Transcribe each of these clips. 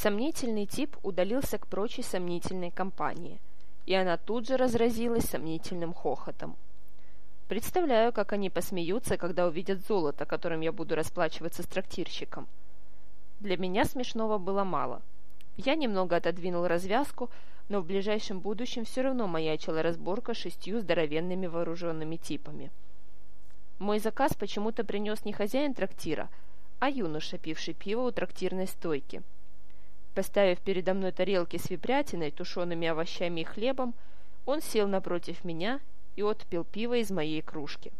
Сомнительный тип удалился к прочей сомнительной компании, и она тут же разразилась сомнительным хохотом. Представляю, как они посмеются, когда увидят золото, которым я буду расплачиваться с трактирщиком. Для меня смешного было мало. Я немного отодвинул развязку, но в ближайшем будущем все равно маячила разборка шестью здоровенными вооруженными типами. Мой заказ почему-то принес не хозяин трактира, а юноша, пивший пиво у трактирной стойки. Поставив передо мной тарелки с випрятиной, тушеными овощами и хлебом, он сел напротив меня и отпил пиво из моей кружки.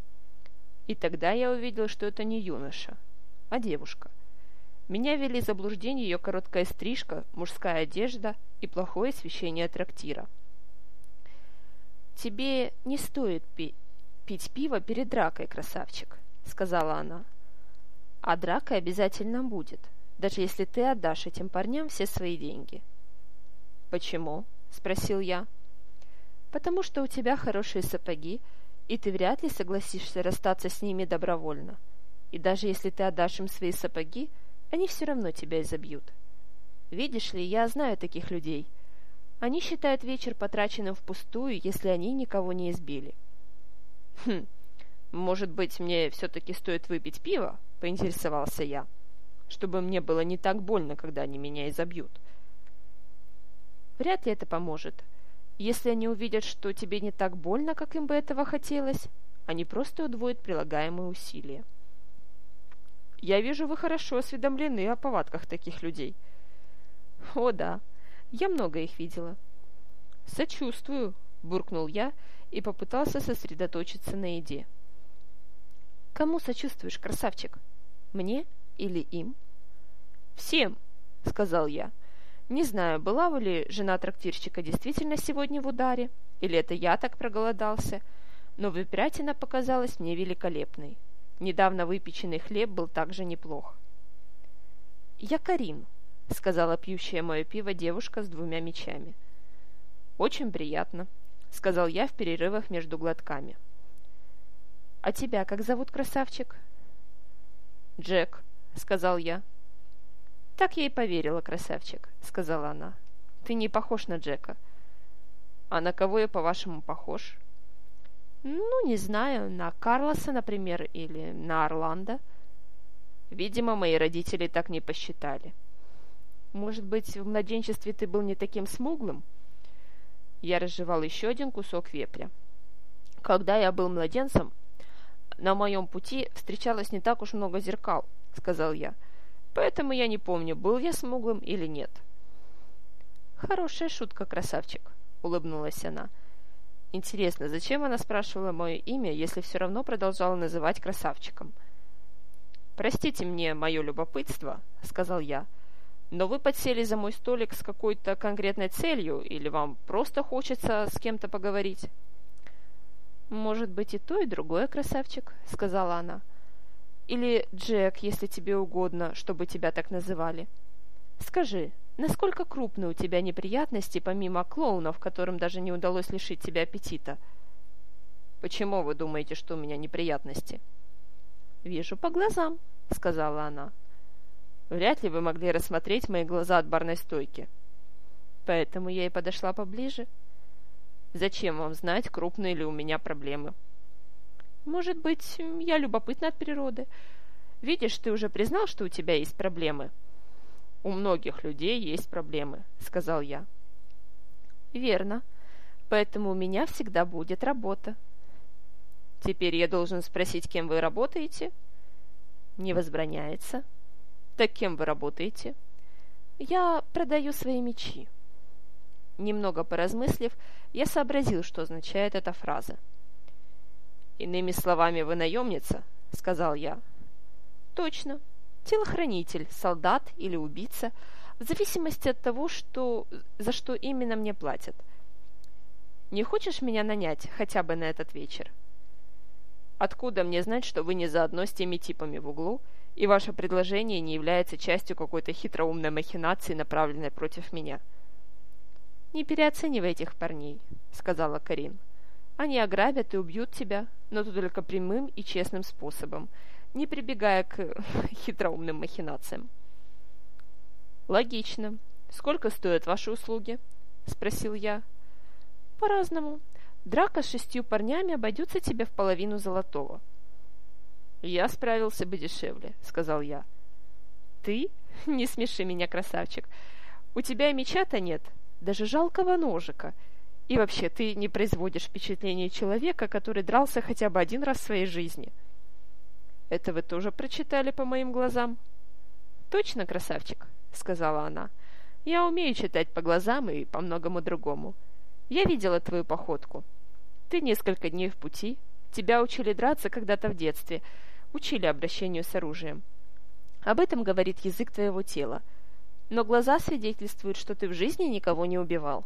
И тогда я увидел, что это не юноша, а девушка. Меня вели в заблуждение ее короткая стрижка, мужская одежда и плохое освещение трактира. «Тебе не стоит пи пить пиво перед дракой, красавчик», — сказала она. «А драка обязательно будет, даже если ты отдашь этим парням все свои деньги». «Почему?» — спросил я потому что у тебя хорошие сапоги, и ты вряд ли согласишься расстаться с ними добровольно. И даже если ты отдашь им свои сапоги, они все равно тебя изобьют. Видишь ли, я знаю таких людей. Они считают вечер потраченным впустую, если они никого не избили. Хм, может быть, мне все-таки стоит выпить пиво? Поинтересовался я. Чтобы мне было не так больно, когда они меня изобьют. Вряд ли это поможет. Если они увидят, что тебе не так больно, как им бы этого хотелось, они просто удвоят прилагаемые усилия. Я вижу, вы хорошо осведомлены о повадках таких людей. О, да, я много их видела. Сочувствую, буркнул я и попытался сосредоточиться на еде. Кому сочувствуешь, красавчик? Мне или им? Всем, сказал я. Не знаю, была ли жена трактирщика действительно сегодня в ударе, или это я так проголодался, но выпрятина показалась мне великолепной. Недавно выпеченный хлеб был также неплох. «Я Карин», — сказала пьющая мое пиво девушка с двумя мечами. «Очень приятно», — сказал я в перерывах между глотками. «А тебя как зовут, красавчик?» «Джек», — сказал я. «Так я и поверила, красавчик», — сказала она. «Ты не похож на Джека». «А на кого я, по-вашему, похож?» «Ну, не знаю, на Карлоса, например, или на Орландо». «Видимо, мои родители так не посчитали». «Может быть, в младенчестве ты был не таким смуглым?» Я разжевал еще один кусок вепря. «Когда я был младенцем, на моем пути встречалось не так уж много зеркал», — сказал я. — Поэтому я не помню, был я смуглым или нет. «Хорошая шутка, красавчик», — улыбнулась она. «Интересно, зачем она спрашивала мое имя, если все равно продолжала называть красавчиком?» «Простите мне мое любопытство», — сказал я, «но вы подсели за мой столик с какой-то конкретной целью, или вам просто хочется с кем-то поговорить?» «Может быть и то, и другое, красавчик», — сказала она. Или Джек, если тебе угодно, чтобы тебя так называли. Скажи, насколько крупны у тебя неприятности, помимо клоунов, которым даже не удалось лишить тебя аппетита? Почему вы думаете, что у меня неприятности? Вижу по глазам, сказала она. Вряд ли вы могли рассмотреть мои глаза от барной стойки. Поэтому я и подошла поближе. Зачем вам знать, крупные ли у меня проблемы? Может быть, я любопытна от природы. Видишь, ты уже признал, что у тебя есть проблемы?» «У многих людей есть проблемы», — сказал я. «Верно. Поэтому у меня всегда будет работа». «Теперь я должен спросить, кем вы работаете?» «Не возбраняется». «Так кем вы работаете?» «Я продаю свои мечи». Немного поразмыслив, я сообразил, что означает эта фраза. «Иными словами, вы наемница?» — сказал я. «Точно. Телохранитель, солдат или убийца, в зависимости от того, что, за что именно мне платят. Не хочешь меня нанять хотя бы на этот вечер?» «Откуда мне знать, что вы не заодно с теми типами в углу, и ваше предложение не является частью какой-то хитроумной махинации, направленной против меня?» «Не переоценивай этих парней», — сказала Карин. Они ограбят и убьют тебя, но только прямым и честным способом, не прибегая к хитроумным махинациям. Логично, «Сколько стоят ваши услуги?» – спросил я. «По-разному. Драка с шестью парнями обойдется тебе в половину золотого». «Я справился бы дешевле», – сказал я. «Ты? Не смеши меня, красавчик. У тебя меча-то нет, даже жалкого ножика. И вообще, ты не производишь впечатление человека, который дрался хотя бы один раз в своей жизни». «Это вы тоже прочитали по моим глазам?» «Точно, красавчик», — сказала она. «Я умею читать по глазам и по многому другому. Я видела твою походку. Ты несколько дней в пути. Тебя учили драться когда-то в детстве. Учили обращению с оружием. Об этом говорит язык твоего тела. Но глаза свидетельствуют, что ты в жизни никого не убивал».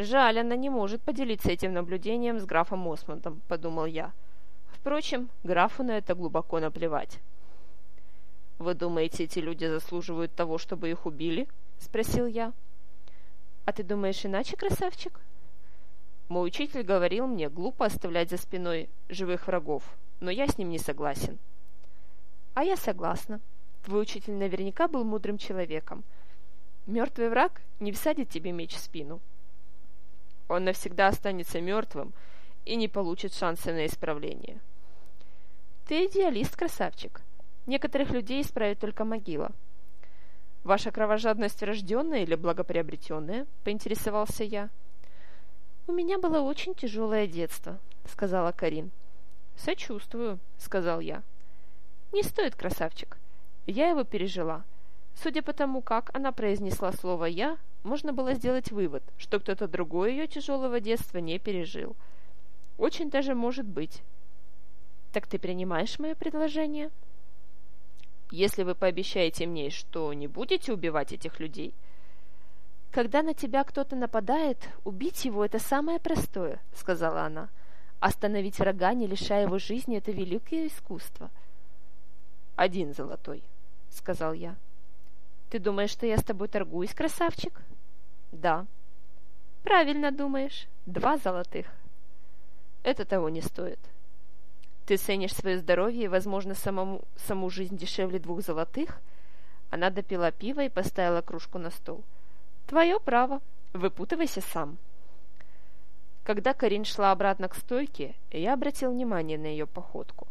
«Жаль, она не может поделиться этим наблюдением с графом Осмондом», — подумал я. Впрочем, графу на это глубоко наплевать. «Вы думаете, эти люди заслуживают того, чтобы их убили?» — спросил я. «А ты думаешь иначе, красавчик?» Мой учитель говорил мне, глупо оставлять за спиной живых врагов, но я с ним не согласен. А я согласна. Твой учитель наверняка был мудрым человеком. Мертвый враг не всадит тебе меч в спину. Он навсегда останется мертвым и не получит шанса на исправление. Ты идеалист, красавчик. Некоторых людей исправит только могила. Ваша кровожадность рожденная или благоприобретенная? Поинтересовался я. У меня было очень тяжелое детство, сказала Карин. Сочувствую, сказал я. Не стоит, красавчик. Я его пережила. Судя по тому, как она произнесла слово «я», можно было сделать вывод, что кто-то другой ее тяжелого детства не пережил. Очень даже может быть. Так ты принимаешь мое предложение?» если вы пообещаете мне, что не будете убивать этих людей. Когда на тебя кто-то нападает, убить его – это самое простое, сказала она. Остановить врага, не лишая его жизни – это великое искусство. Один золотой, сказал я. Ты думаешь, что я с тобой торгуюсь, красавчик? Да. Правильно думаешь. Два золотых. Это того не стоит. Ты ценишь свое здоровье и, возможно, самому, саму жизнь дешевле двух золотых?» Она допила пиво и поставила кружку на стол. «Твое право. Выпутывайся сам». Когда Карин шла обратно к стойке, я обратил внимание на ее походку.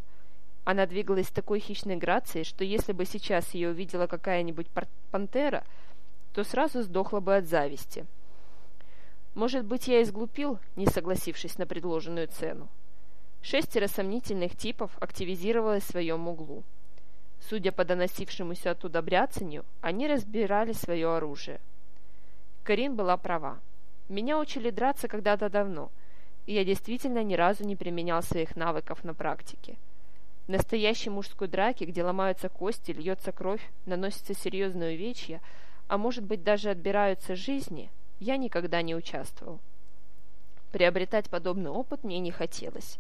Она двигалась с такой хищной грацией, что если бы сейчас ее увидела какая-нибудь пантера, то сразу сдохла бы от зависти. Может быть, я изглупил, не согласившись на предложенную цену. Шестеро сомнительных типов активизировалось в своем углу. Судя по доносившемуся оттуда бряцанью, они разбирали свое оружие. Карин была права. Меня учили драться когда-то давно, и я действительно ни разу не применял своих навыков на практике. В настоящей мужской драке, где ломаются кости, льется кровь, наносятся серьезные увечья, а может быть даже отбираются жизни, я никогда не участвовал. Приобретать подобный опыт мне не хотелось.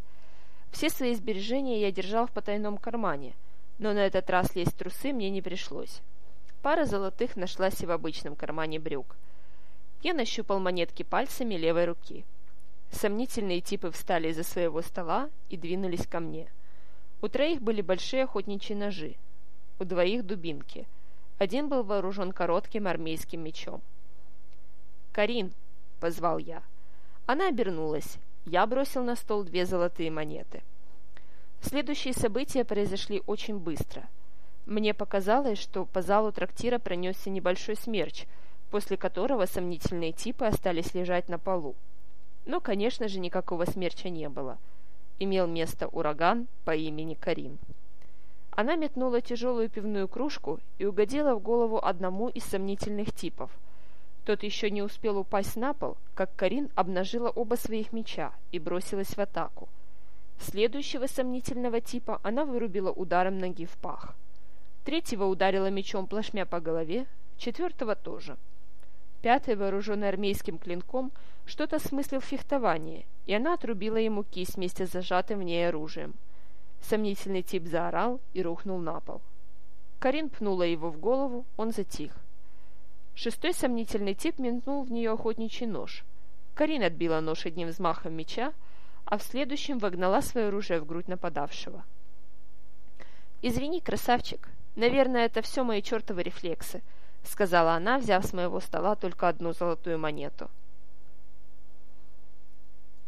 Все свои сбережения я держал в потайном кармане, но на этот раз лезть трусы мне не пришлось. Пара золотых нашлась и в обычном кармане брюк. Я нащупал монетки пальцами левой руки. Сомнительные типы встали из-за своего стола и двинулись ко мне. У троих были большие охотничьи ножи, у двоих дубинки. Один был вооружен коротким армейским мечом. «Карин!» — позвал я. Она обернулась я бросил на стол две золотые монеты. Следующие события произошли очень быстро. Мне показалось, что по залу трактира пронесся небольшой смерч, после которого сомнительные типы остались лежать на полу. Но, конечно же, никакого смерча не было. Имел место ураган по имени Карин. Она метнула тяжелую пивную кружку и угодила в голову одному из сомнительных типов – тот еще не успел упасть на пол, как Карин обнажила оба своих меча и бросилась в атаку. Следующего сомнительного типа она вырубила ударом ноги в пах. Третьего ударила мечом плашмя по голове, четвертого тоже. Пятый, вооруженный армейским клинком, что-то смыслил в фехтовании, и она отрубила ему кисть вместе с зажатым в ней оружием. Сомнительный тип заорал и рухнул на пол. Карин пнула его в голову, он затих. Шестой сомнительный тип метнул в нее охотничий нож. Карин отбила нож одним взмахом меча, а в следующем вогнала свое оружие в грудь нападавшего. «Извини, красавчик, наверное, это все мои чертовы рефлексы», — сказала она, взяв с моего стола только одну золотую монету.